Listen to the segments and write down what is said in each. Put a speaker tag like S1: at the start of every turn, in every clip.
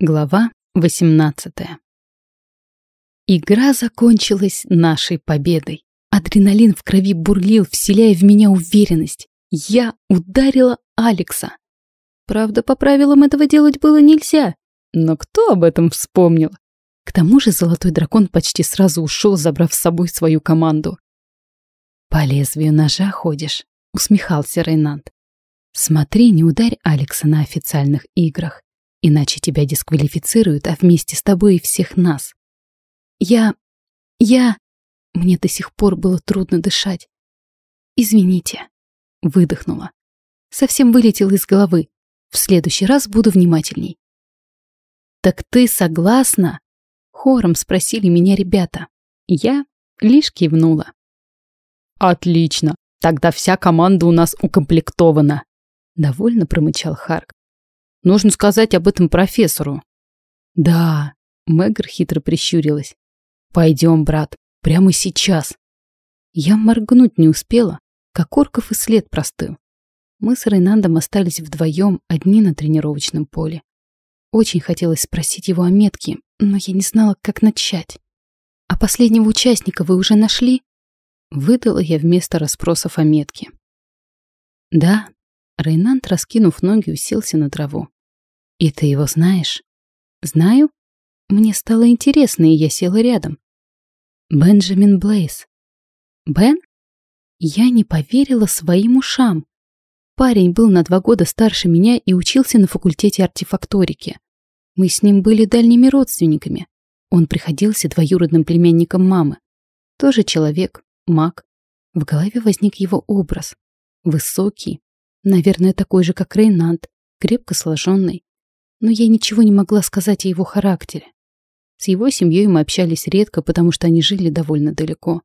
S1: Глава 18 Игра закончилась нашей победой. Адреналин в крови бурлил, вселяя в меня уверенность. Я ударила Алекса. Правда, по правилам этого делать было нельзя. Но кто об этом вспомнил? К тому же золотой дракон почти сразу ушел, забрав с собой свою команду. «По лезвию ножа ходишь», — усмехался Рейнанд. «Смотри, не ударь Алекса на официальных играх. Иначе тебя дисквалифицируют, а вместе с тобой и всех нас. Я... я... Мне до сих пор было трудно дышать. Извините. Выдохнула. Совсем вылетел из головы. В следующий раз буду внимательней. «Так ты согласна?» Хором спросили меня ребята. Я лишь кивнула. «Отлично. Тогда вся команда у нас укомплектована», — довольно промычал Харк. Нужно сказать об этом профессору. Да, Мэгр хитро прищурилась. Пойдем, брат, прямо сейчас. Я моргнуть не успела, как Орков и след простыл. Мы с Рейнандом остались вдвоем, одни на тренировочном поле. Очень хотелось спросить его о метке, но я не знала, как начать. «А последнего участника вы уже нашли?» Выдала я вместо расспросов о метке. «Да». Рейнанд, раскинув ноги, уселся на траву. «И ты его знаешь?» «Знаю». Мне стало интересно, и я села рядом. «Бенджамин Блейз». «Бен?» Я не поверила своим ушам. Парень был на два года старше меня и учился на факультете артефакторики. Мы с ним были дальними родственниками. Он приходился двоюродным племянником мамы. Тоже человек, маг. В голове возник его образ. Высокий, наверное, такой же, как Рейнанд, крепко сложенный, но я ничего не могла сказать о его характере. С его семьей мы общались редко, потому что они жили довольно далеко.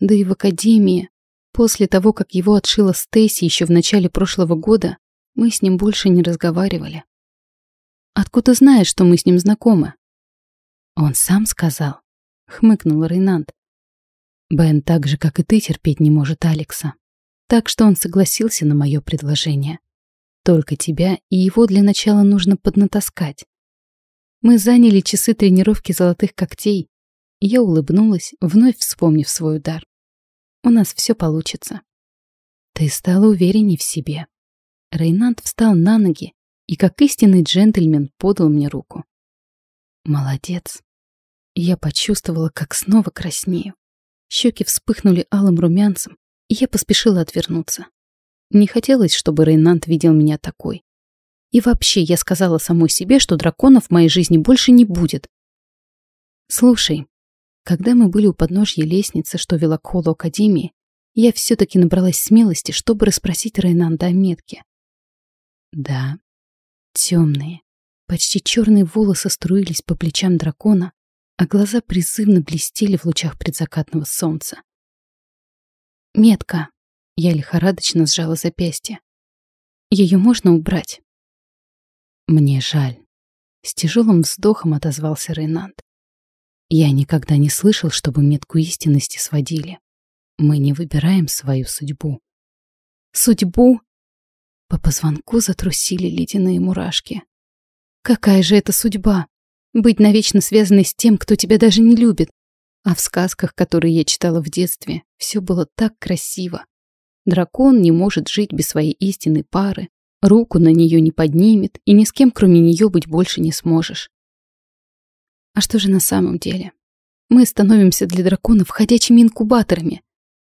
S1: Да и в академии, после того, как его отшила Стейси еще в начале прошлого года, мы с ним больше не разговаривали. «Откуда знаешь, что мы с ним знакомы?» «Он сам сказал», — хмыкнул Рейнанд. «Бен так же, как и ты, терпеть не может Алекса. Так что он согласился на мое предложение. Только тебя и его для начала нужно поднатаскать. Мы заняли часы тренировки золотых когтей. Я улыбнулась, вновь вспомнив свой удар. У нас все получится. Ты стала уверенней в себе. Рейнанд встал на ноги и, как истинный джентльмен, подал мне руку. Молодец. Я почувствовала, как снова краснею. Щеки вспыхнули алым румянцем, и я поспешила отвернуться. Не хотелось, чтобы Рейнант видел меня такой. И вообще, я сказала самой себе, что драконов в моей жизни больше не будет. Слушай, когда мы были у подножья лестницы, что вела к холлу Академии, я все-таки набралась смелости, чтобы расспросить Рейнанда о метке. Да, темные, почти черные волосы струились по плечам дракона, а глаза призывно блестели в лучах предзакатного солнца. Метка. Я лихорадочно сжала запястье. Ее можно убрать. Мне жаль. С тяжелым вздохом отозвался Рейнанд. Я никогда не слышал, чтобы метку истинности сводили. Мы не выбираем свою судьбу. Судьбу? По позвонку затрусили ледяные мурашки. Какая же это судьба? Быть навечно связанной с тем, кто тебя даже не любит. А в сказках, которые я читала в детстве, все было так красиво. Дракон не может жить без своей истинной пары, руку на нее не поднимет и ни с кем кроме нее быть больше не сможешь. А что же на самом деле? Мы становимся для драконов ходячими инкубаторами.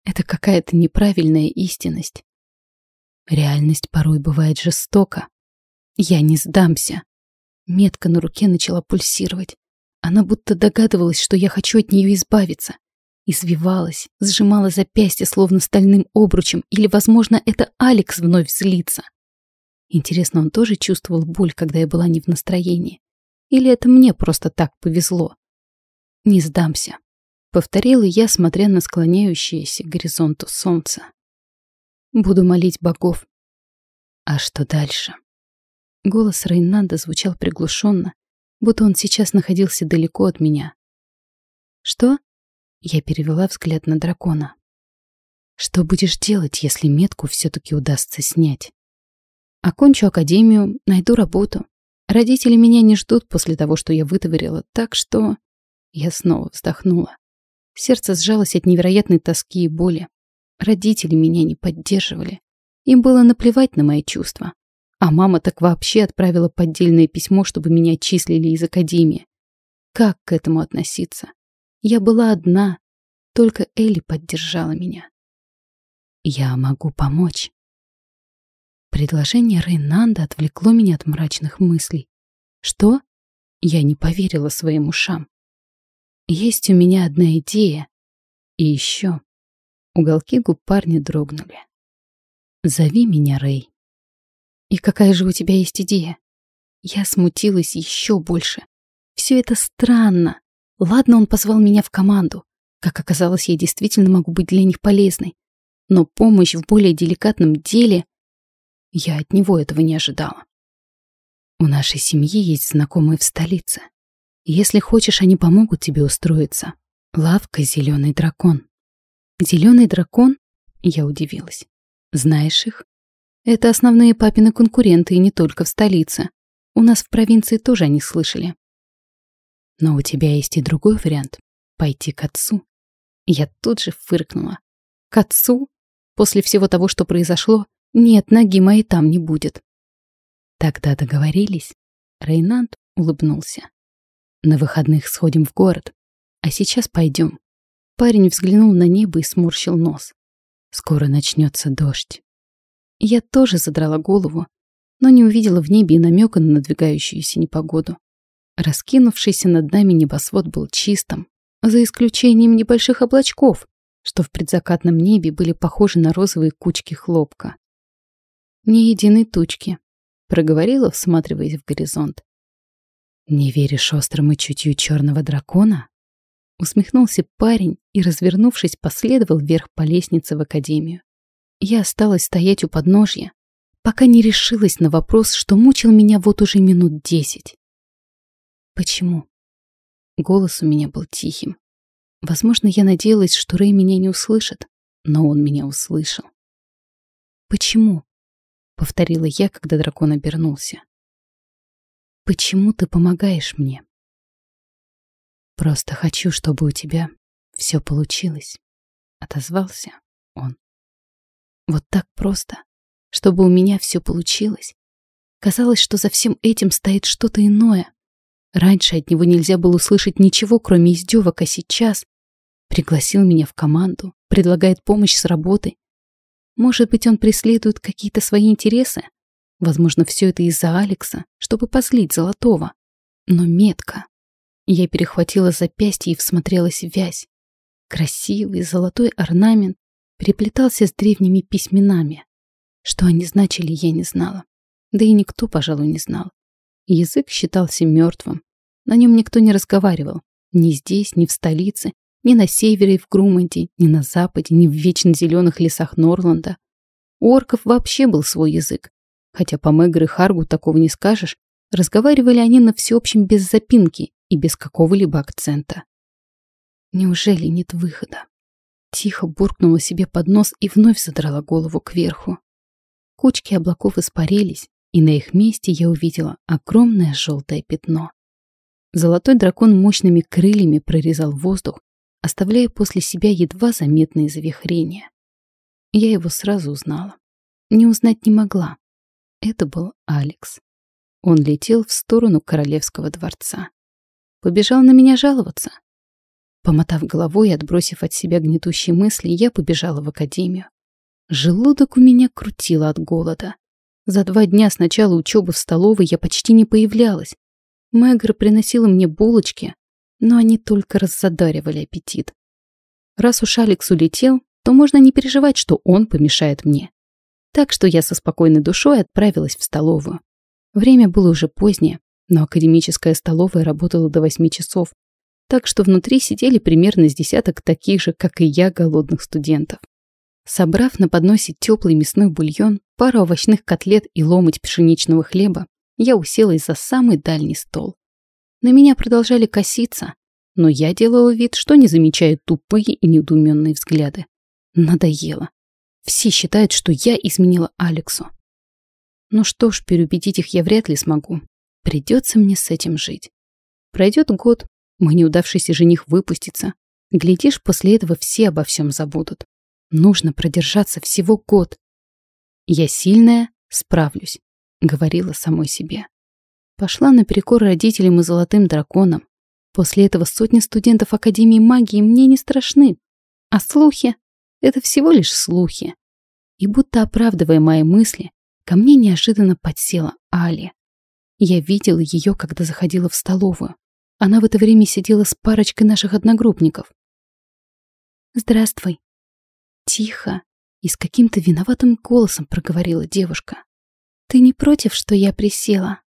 S1: Это какая-то неправильная истинность. Реальность порой бывает жестока. Я не сдамся. Метка на руке начала пульсировать. Она будто догадывалась, что я хочу от нее избавиться. Извивалась, сжимала запястье словно стальным обручем, или, возможно, это Алекс вновь злится. Интересно, он тоже чувствовал боль, когда я была не в настроении? Или это мне просто так повезло? Не сдамся, повторила я, смотря на склоняющееся к горизонту солнце. Буду молить богов. А что дальше? Голос Рейнанда звучал приглушенно, будто он сейчас находился далеко от меня. Что? Я перевела взгляд на дракона. Что будешь делать, если метку все-таки удастся снять? Окончу академию, найду работу. Родители меня не ждут после того, что я вытворила, так что... Я снова вздохнула. Сердце сжалось от невероятной тоски и боли. Родители меня не поддерживали. Им было наплевать на мои чувства. А мама так вообще отправила поддельное письмо, чтобы меня отчислили из академии. Как к этому относиться? Я была одна, только Элли поддержала меня. Я могу помочь. Предложение Рейнанда отвлекло меня от мрачных мыслей. Что? Я не поверила своим ушам. Есть у меня одна идея. И еще. Уголки губ парня дрогнули. Зови меня, Рэй. И какая же у тебя есть идея? Я смутилась еще больше. Все это странно. Ладно, он позвал меня в команду. Как оказалось, я действительно могу быть для них полезной. Но помощь в более деликатном деле я от него этого не ожидала. У нашей семьи есть знакомые в столице. Если хочешь, они помогут тебе устроиться. Лавка «Зеленый дракон». «Зеленый дракон?» Я удивилась. Знаешь их? Это основные папины конкуренты, и не только в столице. У нас в провинции тоже они слышали. Но у тебя есть и другой вариант — пойти к отцу. Я тут же фыркнула. К отцу? После всего того, что произошло, нет, ноги моей там не будет. Тогда договорились. Рейнанд улыбнулся. На выходных сходим в город. А сейчас пойдем. Парень взглянул на небо и сморщил нос. Скоро начнется дождь. Я тоже задрала голову, но не увидела в небе и намека на надвигающуюся непогоду. Раскинувшийся над нами небосвод был чистым, за исключением небольших облачков, что в предзакатном небе были похожи на розовые кучки хлопка. «Ни единой тучки», — проговорила, всматриваясь в горизонт. «Не веришь острому чутью черного дракона?» Усмехнулся парень и, развернувшись, последовал вверх по лестнице в академию. Я осталась стоять у подножья, пока не решилась на вопрос, что мучил меня вот уже минут десять. Почему? Голос у меня был тихим. Возможно, я надеялась, что Рэй меня не услышит, но он меня услышал. Почему? повторила я, когда дракон обернулся. Почему ты помогаешь мне? Просто хочу, чтобы у тебя все получилось, отозвался он. Вот так просто, чтобы у меня все получилось. Казалось, что за всем этим стоит что-то иное. Раньше от него нельзя было услышать ничего, кроме издевок, а сейчас пригласил меня в команду, предлагает помощь с работой, может быть, он преследует какие-то свои интересы? Возможно, все это из-за Алекса, чтобы позлить Золотого. Но метка. Я перехватила запястье и всмотрелась в вязь. Красивый золотой орнамент переплетался с древними письменами. Что они значили, я не знала. Да и никто, пожалуй, не знал. Язык считался мертвым. На нем никто не разговаривал. Ни здесь, ни в столице, ни на севере в Груманде, ни на западе, ни в вечно зеленых лесах Норланда. У орков вообще был свой язык. Хотя по Мэгр и Харгу такого не скажешь, разговаривали они на всеобщем без запинки и без какого-либо акцента. Неужели нет выхода? Тихо буркнула себе под нос и вновь задрала голову кверху. Кучки облаков испарились, и на их месте я увидела огромное желтое пятно. Золотой дракон мощными крыльями прорезал воздух, оставляя после себя едва заметные завихрения. Я его сразу узнала. Не узнать не могла. Это был Алекс. Он летел в сторону королевского дворца. Побежал на меня жаловаться. Помотав головой и отбросив от себя гнетущие мысли, я побежала в академию. Желудок у меня крутило от голода. За два дня с начала учебы в столовой я почти не появлялась. Мэгр приносила мне булочки, но они только раззадаривали аппетит. Раз уж Алекс улетел, то можно не переживать, что он помешает мне. Так что я со спокойной душой отправилась в столовую. Время было уже позднее, но академическая столовая работала до восьми часов, так что внутри сидели примерно с десяток таких же, как и я, голодных студентов. Собрав на подносе теплый мясной бульон, пару овощных котлет и ломоть пшеничного хлеба, я уселась за самый дальний стол. На меня продолжали коситься, но я делала вид, что не замечаю тупые и недоуменные взгляды. Надоело. Все считают, что я изменила Алексу. Ну что ж, переубедить их я вряд ли смогу. Придется мне с этим жить. Пройдет год, мой неудавшийся жених выпустится. Глядишь, после этого все обо всем забудут. Нужно продержаться всего год. Я сильная, справлюсь, говорила самой себе. Пошла наперекор родителям и золотым драконам. После этого сотни студентов Академии магии мне не страшны. А слухи — это всего лишь слухи. И будто оправдывая мои мысли, ко мне неожиданно подсела Али. Я видела ее, когда заходила в столовую. Она в это время сидела с парочкой наших одногруппников. «Здравствуй», Тихо и с каким-то виноватым голосом проговорила девушка. «Ты не против, что я присела?»